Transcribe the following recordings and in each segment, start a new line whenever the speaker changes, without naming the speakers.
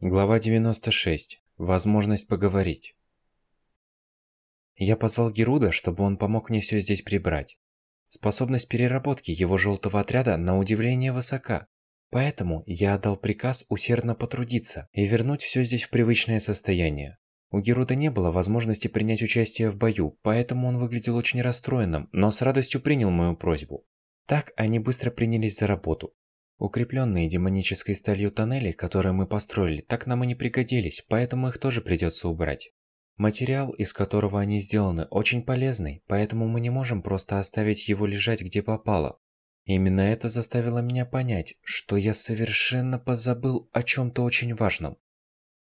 Глава 96. Возможность поговорить. Я позвал Геруда, чтобы он помог мне все здесь прибрать. Способность переработки его желтого отряда на удивление высока. Поэтому я отдал приказ усердно потрудиться и вернуть все здесь в привычное состояние. У Геруда не было возможности принять участие в бою, поэтому он выглядел очень расстроенным, но с радостью принял мою просьбу. Так они быстро принялись за работу. Укрепленные демонической сталью тоннели, которые мы построили, так нам и не пригодились, поэтому их тоже придется убрать. Материал, из которого они сделаны, очень полезный, поэтому мы не можем просто оставить его лежать где попало. Именно это заставило меня понять, что я совершенно позабыл о чем-то очень важном.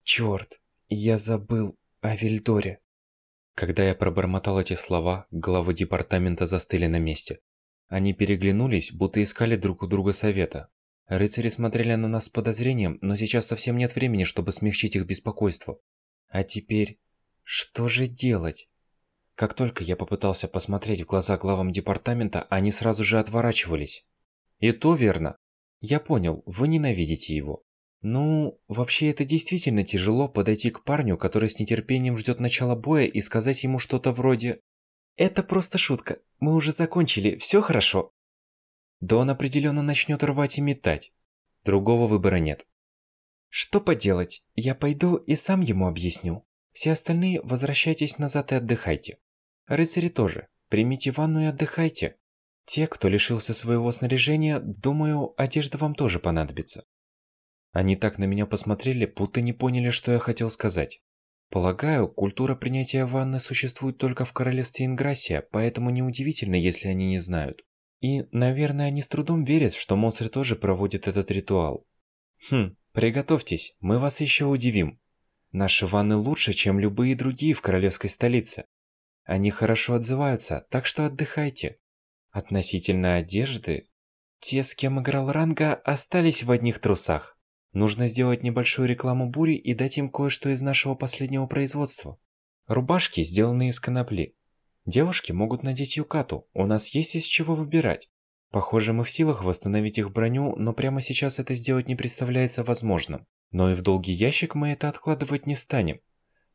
Черт, я забыл о Вильдоре. Когда я пробормотал эти слова, главы департамента застыли на месте. Они переглянулись, будто искали друг у друга совета. Рыцари смотрели на нас с подозрением, но сейчас совсем нет времени, чтобы смягчить их беспокойство. А теперь... Что же делать? Как только я попытался посмотреть в глаза главам департамента, они сразу же отворачивались. И то верно. Я понял, вы ненавидите его. Ну, вообще это действительно тяжело подойти к парню, который с нетерпением ждет начала боя и сказать ему что-то вроде это просто шутка. Мы уже закончили, все хорошо. Да он определенно начнет рвать и метать. Другого выбора нет. Что поделать, я пойду и сам ему объясню. Все остальные возвращайтесь назад и отдыхайте. Рыцари тоже. Примите ванну и отдыхайте. Те, кто лишился своего снаряжения, думаю, одежда вам тоже понадобится. Они так на меня посмотрели, будто не поняли, что я хотел сказать. Полагаю, культура принятия ванны существует только в королевстве Инграссия, поэтому неудивительно, если они не знают. И, наверное, они с трудом верят, что монстры тоже проводят этот ритуал. Хм, приготовьтесь, мы вас еще удивим. Наши ванны лучше, чем любые другие в королевской столице. Они хорошо отзываются, так что отдыхайте. Относительно одежды, те, с кем играл Ранга, остались в одних трусах. Нужно сделать небольшую рекламу бури и дать им кое-что из нашего последнего производства. Рубашки, сделанные из конопли. Девушки могут надеть юкату, у нас есть из чего выбирать. Похоже, мы в силах восстановить их броню, но прямо сейчас это сделать не представляется возможным. Но и в долгий ящик мы это откладывать не станем.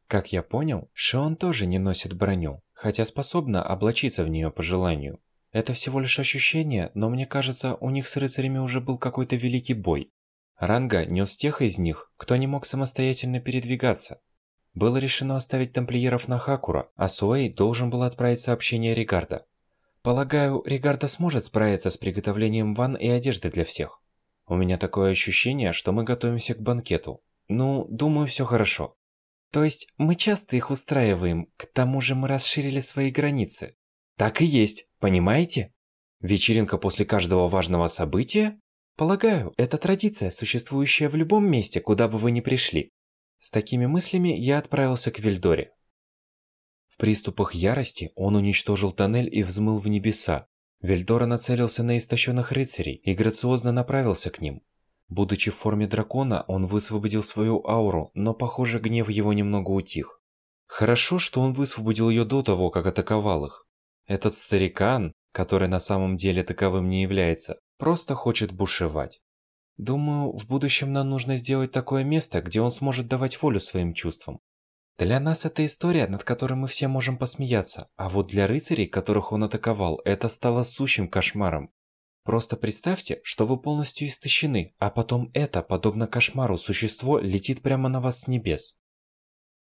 Как я понял, Шион тоже не носит броню, хотя способна облачиться в нее по желанию. Это всего лишь ощущение, но мне кажется, у них с рыцарями уже был какой-то великий бой. Ранга нес тех из них, кто не мог самостоятельно передвигаться. Было решено оставить тамплиеров на Хакура, а Суэй должен был отправить сообщение Ригарда. Полагаю, Ригарда сможет справиться с приготовлением ванн и одежды для всех. У меня такое ощущение, что мы готовимся к банкету. Ну, думаю, все хорошо. То есть, мы часто их устраиваем, к тому же мы расширили свои границы. Так и есть, понимаете? Вечеринка после каждого важного события? Полагаю, это традиция, существующая в любом месте, куда бы вы ни пришли. С такими мыслями я отправился к Вильдоре. В приступах ярости он уничтожил тоннель и взмыл в небеса. Вильдора нацелился на истощенных рыцарей и грациозно направился к ним. Будучи в форме дракона, он высвободил свою ауру, но, похоже, гнев его немного утих. Хорошо, что он высвободил ее до того, как атаковал их. Этот старикан, который на самом деле таковым не является, просто хочет бушевать. Думаю, в будущем нам нужно сделать такое место, где он сможет давать волю своим чувствам. Для нас это история, над которой мы все можем посмеяться, а вот для рыцарей, которых он атаковал, это стало сущим кошмаром. Просто представьте, что вы полностью истощены, а потом это, подобно кошмару, существо летит прямо на вас с небес.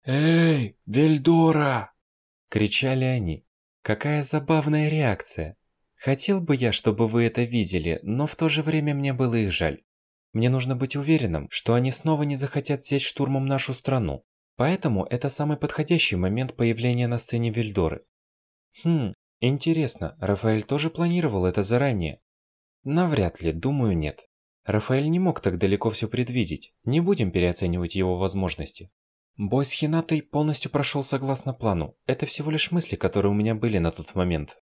«Эй, Вельдора!» – кричали они. Какая забавная реакция. Хотел бы я, чтобы вы это видели, но в то же время мне было их жаль. Мне нужно быть уверенным, что они снова не захотят взять штурмом нашу страну. Поэтому это самый подходящий момент появления на сцене Вильдоры. Хм, интересно, Рафаэль тоже планировал это заранее? Навряд ли, думаю, нет. Рафаэль не мог так далеко все предвидеть, не будем переоценивать его возможности. Бой с Хинатой полностью прошел согласно плану, это всего лишь мысли, которые у меня были на тот момент.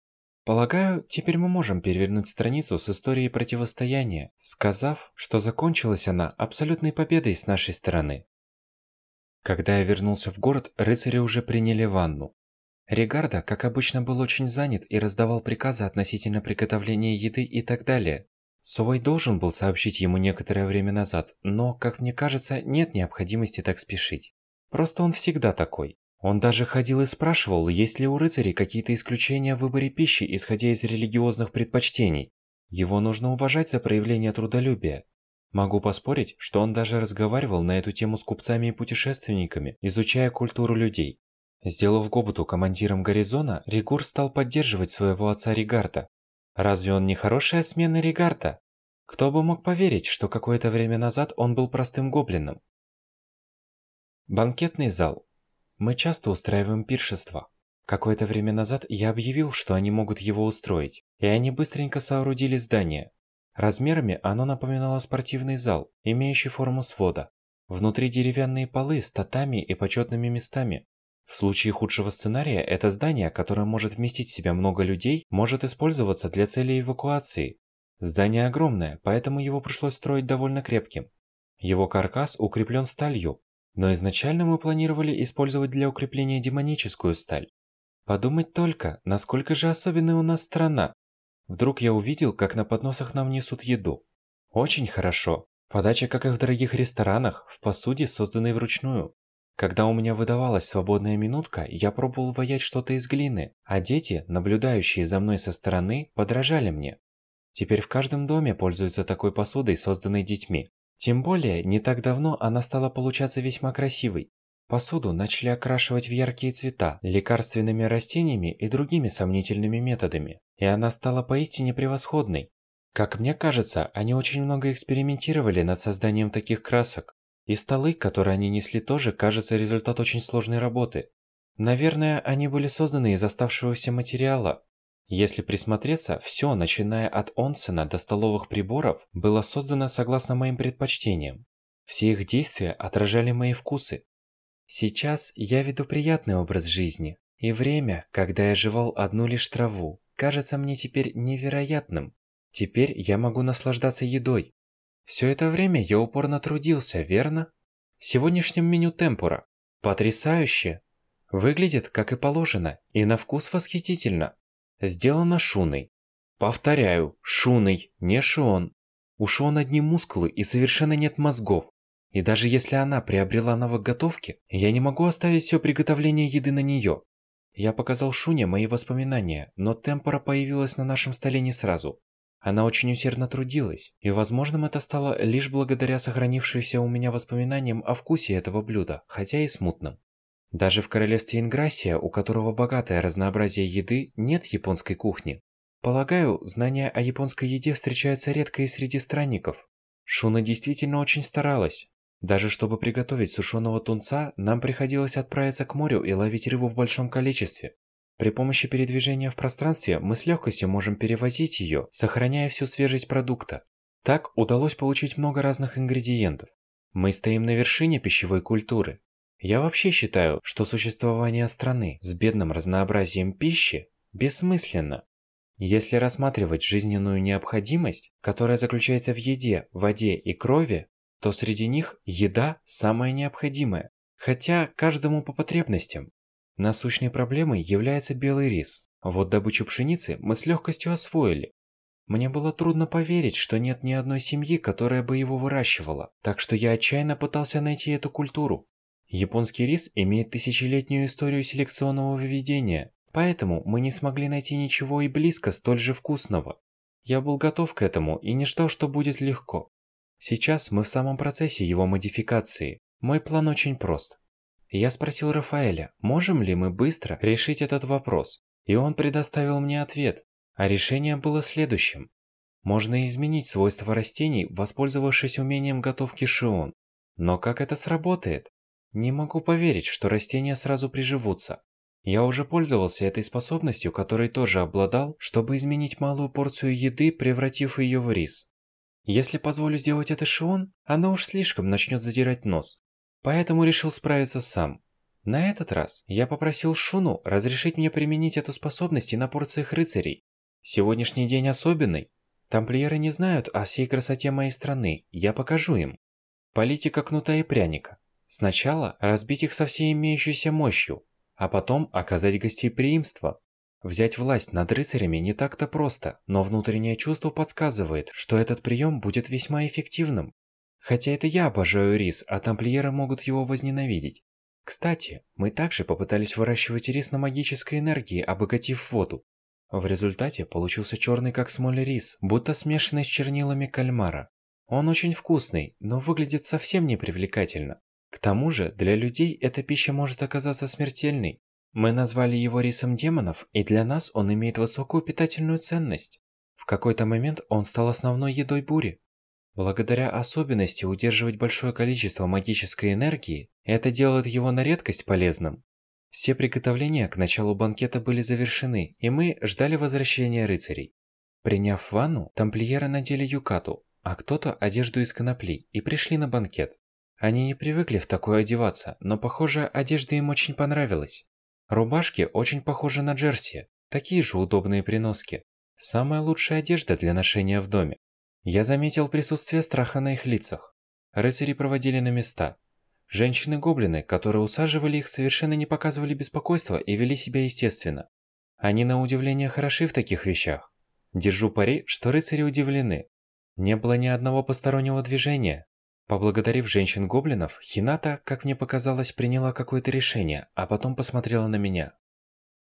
Полагаю, теперь мы можем перевернуть страницу с историей противостояния, сказав, что закончилась она абсолютной победой с нашей стороны. Когда я вернулся в город, рыцари уже приняли ванну. Регарда, как обычно, был очень занят и раздавал приказы относительно приготовления еды и так далее. Совой должен был сообщить ему некоторое время назад, но, как мне кажется, нет необходимости так спешить. Просто он всегда такой. Он даже ходил и спрашивал, есть ли у рыцарей какие-то исключения в выборе пищи, исходя из религиозных предпочтений. Его нужно уважать за проявление трудолюбия. Могу поспорить, что он даже разговаривал на эту тему с купцами и путешественниками, изучая культуру людей. Сделав Гобуту командиром Горизона, Ригур стал поддерживать своего отца Ригарта. Разве он не хорошая смена Ригарта? Кто бы мог поверить, что какое-то время назад он был простым гоблином? Банкетный зал. Мы часто устраиваем пиршества. Какое-то время назад я объявил, что они могут его устроить, и они быстренько соорудили здание. Размерами оно напоминало спортивный зал, имеющий форму свода. Внутри деревянные полы с татами и почетными местами. В случае худшего сценария, это здание, которое может вместить в себя много людей, может использоваться для цели эвакуации. Здание огромное, поэтому его пришлось строить довольно крепким. Его каркас укреплен сталью, но изначально мы планировали использовать для укрепления демоническую сталь. Подумать только, насколько же особенная у нас страна. Вдруг я увидел, как на подносах нам несут еду. Очень хорошо. Подача, как и в дорогих ресторанах, в посуде, созданной вручную. Когда у меня выдавалась свободная минутка, я пробовал воять что-то из глины, а дети, наблюдающие за мной со стороны, подражали мне. Теперь в каждом доме пользуются такой посудой, созданной детьми. Тем более, не так давно она стала получаться весьма красивой. Посуду начали окрашивать в яркие цвета, лекарственными растениями и другими сомнительными методами и она стала поистине превосходной. Как мне кажется, они очень много экспериментировали над созданием таких красок. И столы, которые они несли тоже, кажется, результат очень сложной работы. Наверное, они были созданы из оставшегося материала. Если присмотреться, все, начиная от онсена до столовых приборов, было создано согласно моим предпочтениям. Все их действия отражали мои вкусы. Сейчас я веду приятный образ жизни, и время, когда я жевал одну лишь траву, кажется мне теперь невероятным. Теперь я могу наслаждаться едой. Все это время я упорно трудился, верно? В сегодняшнем меню темпура. Потрясающе! Выглядит, как и положено, и на вкус восхитительно. Сделано шуной. Повторяю, шуной, не шион. У шион одни мускулы и совершенно нет мозгов. И даже если она приобрела навык готовки, я не могу оставить все приготовление еды на нее. Я показал Шуне мои воспоминания, но темпора появилась на нашем столе не сразу. Она очень усердно трудилась, и возможным это стало лишь благодаря сохранившимся у меня воспоминаниям о вкусе этого блюда, хотя и смутным. Даже в королевстве Инграсия, у которого богатое разнообразие еды, нет японской кухни. Полагаю, знания о японской еде встречаются редко и среди странников. Шуна действительно очень старалась. Даже чтобы приготовить сушеного тунца, нам приходилось отправиться к морю и ловить рыбу в большом количестве. При помощи передвижения в пространстве мы с легкостью можем перевозить ее, сохраняя всю свежесть продукта. Так удалось получить много разных ингредиентов. Мы стоим на вершине пищевой культуры. Я вообще считаю, что существование страны с бедным разнообразием пищи бессмысленно. Если рассматривать жизненную необходимость, которая заключается в еде, воде и крови, то среди них еда самая необходимая, хотя каждому по потребностям. Насущной проблемой является белый рис. Вот добычу пшеницы мы с легкостью освоили. Мне было трудно поверить, что нет ни одной семьи, которая бы его выращивала, так что я отчаянно пытался найти эту культуру. Японский рис имеет тысячелетнюю историю селекционного выведения, поэтому мы не смогли найти ничего и близко столь же вкусного. Я был готов к этому и не ждал, что будет легко. Сейчас мы в самом процессе его модификации. Мой план очень прост. Я спросил Рафаэля, можем ли мы быстро решить этот вопрос, и он предоставил мне ответ. А решение было следующим. Можно изменить свойства растений, воспользовавшись умением готовки шион. Но как это сработает? Не могу поверить, что растения сразу приживутся. Я уже пользовался этой способностью, которой тоже обладал, чтобы изменить малую порцию еды, превратив ее в рис. Если позволю сделать это Шион, она уж слишком начнет задирать нос. Поэтому решил справиться сам. На этот раз я попросил Шуну разрешить мне применить эту способность и на порциях рыцарей. Сегодняшний день особенный. Тамплиеры не знают о всей красоте моей страны, я покажу им. Политика кнута и пряника. Сначала разбить их со всей имеющейся мощью, а потом оказать гостеприимство. Взять власть над рыцарями не так-то просто, но внутреннее чувство подсказывает, что этот прием будет весьма эффективным. Хотя это я обожаю рис, а тамплиеры могут его возненавидеть. Кстати, мы также попытались выращивать рис на магической энергии, обогатив воду. В результате получился черный как смоль рис, будто смешанный с чернилами кальмара. Он очень вкусный, но выглядит совсем не привлекательно. К тому же, для людей эта пища может оказаться смертельной. Мы назвали его рисом демонов, и для нас он имеет высокую питательную ценность. В какой-то момент он стал основной едой бури. Благодаря особенности удерживать большое количество магической энергии, это делает его на редкость полезным. Все приготовления к началу банкета были завершены, и мы ждали возвращения рыцарей. Приняв ванну, тамплиеры надели юкату, а кто-то одежду из конопли, и пришли на банкет. Они не привыкли в такое одеваться, но, похоже, одежда им очень понравилась. Рубашки очень похожи на джерси, такие же удобные приноски. Самая лучшая одежда для ношения в доме. Я заметил присутствие страха на их лицах. Рыцари проводили на места. Женщины-гоблины, которые усаживали их, совершенно не показывали беспокойства и вели себя естественно. Они на удивление хороши в таких вещах. Держу пари, что рыцари удивлены. Не было ни одного постороннего движения. Поблагодарив женщин-гоблинов, Хината, как мне показалось, приняла какое-то решение, а потом посмотрела на меня.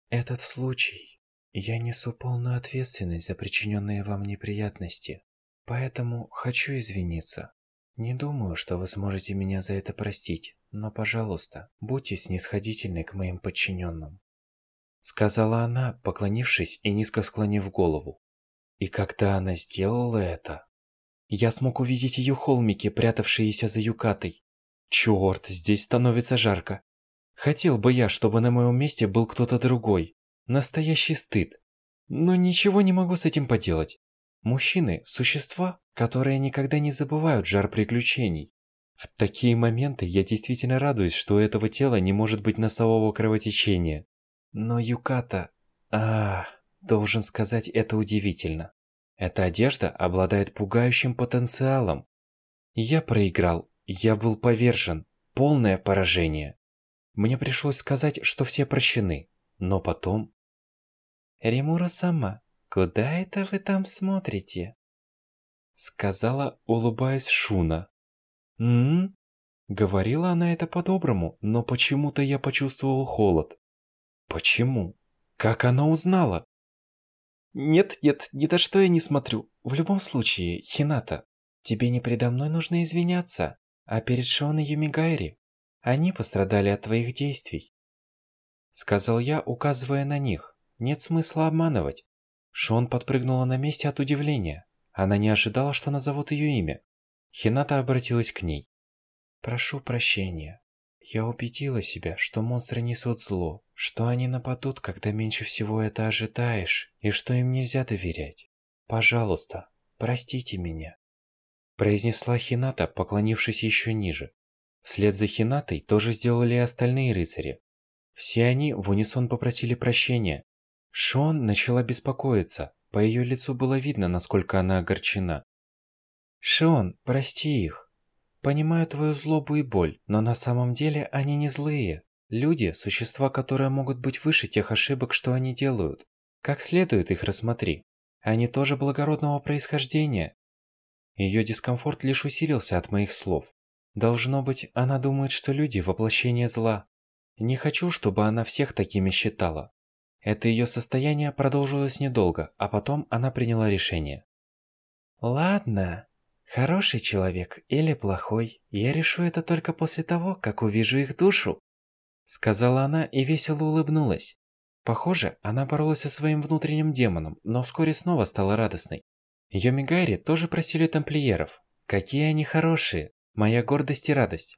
«Этот случай. Я несу полную ответственность за причиненные вам неприятности. Поэтому хочу извиниться. Не думаю, что вы сможете меня за это простить, но, пожалуйста, будьте снисходительны к моим подчиненным. Сказала она, поклонившись и низко склонив голову. И когда она сделала это, я смог увидеть ее холмики, прятавшиеся за юкатой. Черт, здесь становится жарко. Хотел бы я, чтобы на моем месте был кто-то другой. Настоящий стыд. Но ничего не могу с этим поделать. Мужчины – существа, которые никогда не забывают жар приключений. В такие моменты я действительно радуюсь, что у этого тела не может быть носового кровотечения. Но Юката... А, должен сказать, это удивительно. Эта одежда обладает пугающим потенциалом. Я проиграл, я был повержен, полное поражение. Мне пришлось сказать, что все прощены, но потом... Римура сама, «Куда это вы там смотрите?» Сказала, улыбаясь Шуна. «М-м-м?» Говорила она это по-доброму, но почему-то я почувствовал холод. Почему? Как она узнала? Нет, нет, ни за что я не смотрю. В любом случае, Хината, тебе не предо мной нужно извиняться, а перед Шон и Юмигайри. Они пострадали от твоих действий. Сказал я, указывая на них. Нет смысла обманывать. Шон подпрыгнула на месте от удивления. Она не ожидала, что назовут ее имя. Хината обратилась к ней. «Прошу прощения. Я убедила себя, что монстры несут зло, что они нападут, когда меньше всего это ожидаешь, и что им нельзя доверять. Пожалуйста, простите меня». Произнесла Хината, поклонившись еще ниже. Вслед за Хинатой тоже сделали и остальные рыцари. Все они в унисон попросили прощения, Шон начала беспокоиться. По ее лицу было видно, насколько она огорчена. «Шон, прости их. Понимаю твою злобу и боль, но на самом деле они не злые. Люди – существа, которые могут быть выше тех ошибок, что они делают. Как следует их рассмотри. Они тоже благородного происхождения». Ее дискомфорт лишь усилился от моих слов. Должно быть, она думает, что люди – воплощение зла. Не хочу, чтобы она всех такими считала. Это ее состояние продолжилось недолго, а потом она приняла решение. «Ладно, хороший человек или плохой, я решу это только после того, как увижу их душу», сказала она и весело улыбнулась. Похоже, она боролась со своим внутренним демоном, но вскоре снова стала радостной. Йомигайри тоже просили тамплиеров. Какие они хорошие, моя гордость и радость.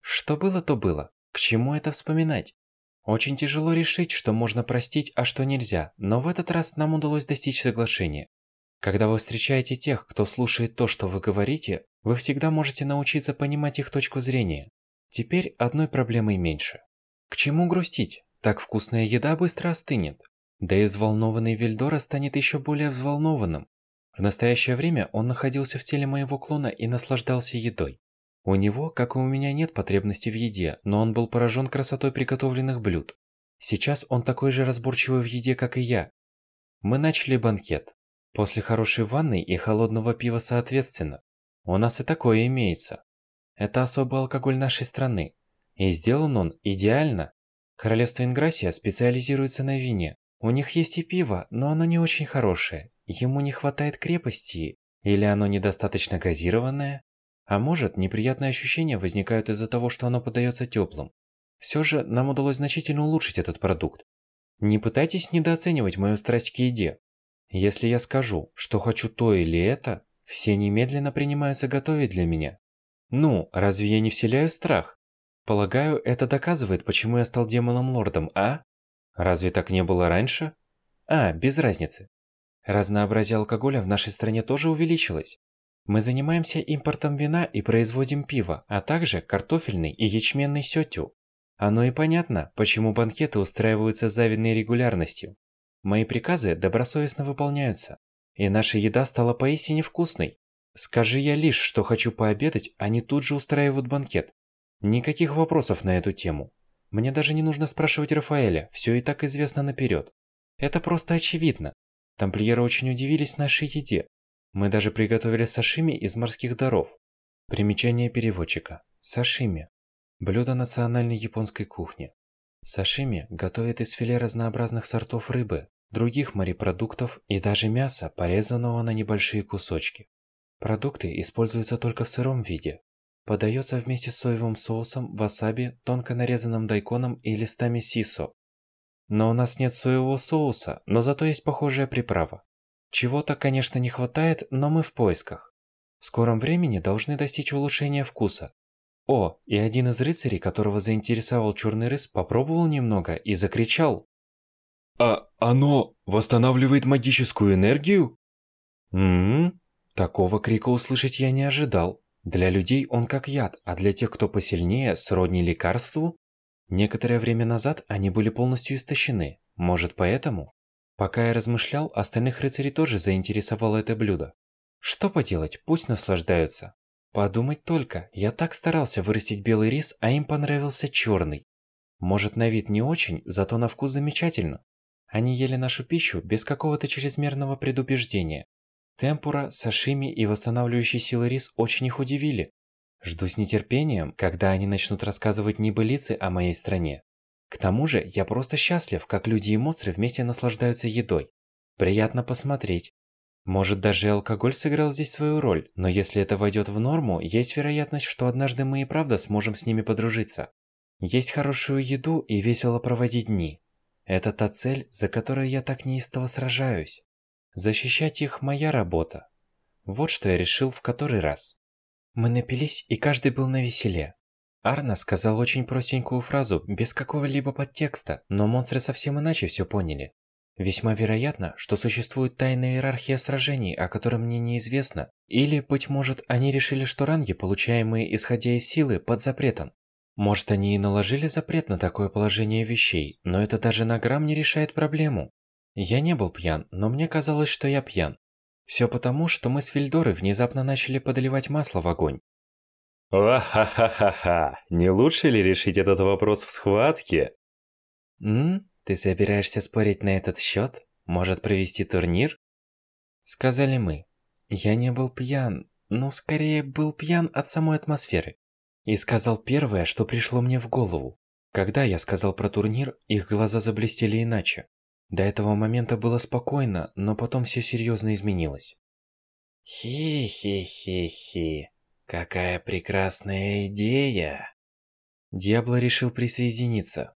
Что было, то было. К чему это вспоминать? Очень тяжело решить, что можно простить, а что нельзя, но в этот раз нам удалось достичь соглашения. Когда вы встречаете тех, кто слушает то, что вы говорите, вы всегда можете научиться понимать их точку зрения. Теперь одной проблемой меньше. К чему грустить? Так вкусная еда быстро остынет. Да и взволнованный Вильдора станет еще более взволнованным. В настоящее время он находился в теле моего клона и наслаждался едой. У него, как и у меня, нет потребности в еде, но он был поражен красотой приготовленных блюд. Сейчас он такой же разборчивый в еде, как и я. Мы начали банкет. После хорошей ванны и холодного пива соответственно. У нас и такое имеется. Это особый алкоголь нашей страны. И сделан он идеально. Королевство Инграсия специализируется на вине. У них есть и пиво, но оно не очень хорошее. Ему не хватает крепости, или оно недостаточно газированное. А может, неприятные ощущения возникают из-за того, что оно подается теплым. Все же, нам удалось значительно улучшить этот продукт. Не пытайтесь недооценивать мою страсть к еде. Если я скажу, что хочу то или это, все немедленно принимаются готовить для меня. Ну, разве я не вселяю страх? Полагаю, это доказывает, почему я стал демоном-лордом, а? Разве так не было раньше? А, без разницы. Разнообразие алкоголя в нашей стране тоже увеличилось. Мы занимаемся импортом вина и производим пиво, а также картофельный и ячменный сётю. Оно и понятно, почему банкеты устраиваются с завидной регулярностью. Мои приказы добросовестно выполняются, и наша еда стала поистине вкусной. Скажи я лишь, что хочу пообедать, они тут же устраивают банкет. Никаких вопросов на эту тему. Мне даже не нужно спрашивать Рафаэля, все и так известно наперед. Это просто очевидно. Тамплиеры очень удивились нашей еде. Мы даже приготовили сашими из морских даров. Примечание переводчика. Сашими. Блюдо национальной японской кухни. Сашими готовят из филе разнообразных сортов рыбы, других морепродуктов и даже мяса, порезанного на небольшие кусочки. Продукты используются только в сыром виде. Подается вместе с соевым соусом, васаби, тонко нарезанным дайконом и листами сисо. Но у нас нет соевого соуса, но зато есть похожая приправа. Чего-то, конечно, не хватает, но мы в поисках. В скором времени должны достичь улучшения вкуса. О, и один из рыцарей, которого заинтересовал черный рыс, попробовал немного и закричал.
А оно восстанавливает магическую энергию?
Ммм, такого крика услышать я не ожидал. Для людей он как яд, а для тех, кто посильнее, сродни лекарству? Некоторое время назад они были полностью истощены. Может, поэтому? Пока я размышлял, остальных рыцарей тоже заинтересовало это блюдо. Что поделать, пусть наслаждаются. Подумать только, я так старался вырастить белый рис, а им понравился черный. Может, на вид не очень, зато на вкус замечательно. Они ели нашу пищу без какого-то чрезмерного предубеждения. Темпура, сашими и восстанавливающий силы рис очень их удивили. Жду с нетерпением, когда они начнут рассказывать небылицы о моей стране. К тому же, я просто счастлив, как люди и монстры вместе наслаждаются едой. Приятно посмотреть. Может, даже алкоголь сыграл здесь свою роль, но если это войдет в норму, есть вероятность, что однажды мы и правда сможем с ними подружиться. Есть хорошую еду и весело проводить дни. Это та цель, за которую я так неистово сражаюсь. Защищать их – моя работа. Вот что я решил в который раз. Мы напились, и каждый был на веселе. Арна сказал очень простенькую фразу, без какого-либо подтекста, но монстры совсем иначе все поняли. Весьма вероятно, что существует тайная иерархия сражений, о которой мне неизвестно, или, быть может, они решили, что ранги, получаемые исходя из силы, под запретом. Может, они и наложили запрет на такое положение вещей, но это даже на грамм не решает проблему. Я не был пьян, но мне казалось, что я пьян. Все потому, что мы с Вильдорой внезапно начали подливать масло в огонь.
Ва-ха-ха-ха-ха! Не лучше ли решить этот вопрос в схватке?
М? Ты собираешься спорить на этот счет? Может провести турнир? Сказали мы. Я не был пьян, но скорее был пьян от самой атмосферы. И сказал первое, что пришло мне в голову. Когда я сказал про турнир, их глаза заблестели иначе. До этого момента было спокойно, но потом все серьезно изменилось. Хи-хи-хи-хи. Какая прекрасная идея. Диабло решил присоединиться.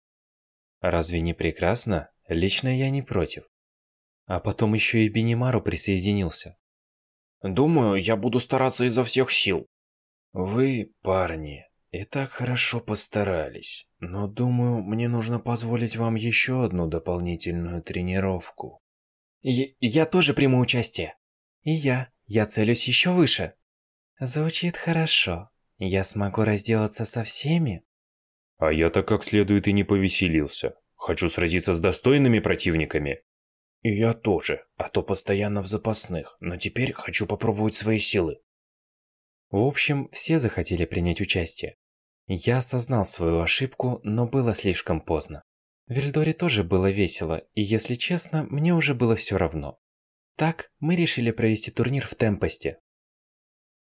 Разве не прекрасно? Лично я не против. А потом еще и Бинимару присоединился.
Думаю, я буду стараться изо всех сил.
Вы, парни, и так хорошо постарались, но думаю, мне нужно позволить вам еще одну дополнительную тренировку. Я, я тоже приму участие. И я. Я целюсь еще выше. Звучит хорошо. Я смогу разделаться со всеми?
А я-то как следует и не повеселился. Хочу сразиться с достойными противниками.
И я тоже, а то постоянно в запасных, но теперь хочу попробовать свои силы.
В общем, все захотели принять участие. Я осознал свою ошибку, но было слишком поздно. В Вильдоре тоже было весело, и если честно, мне уже было все равно. Так, мы решили провести турнир в Темпосте.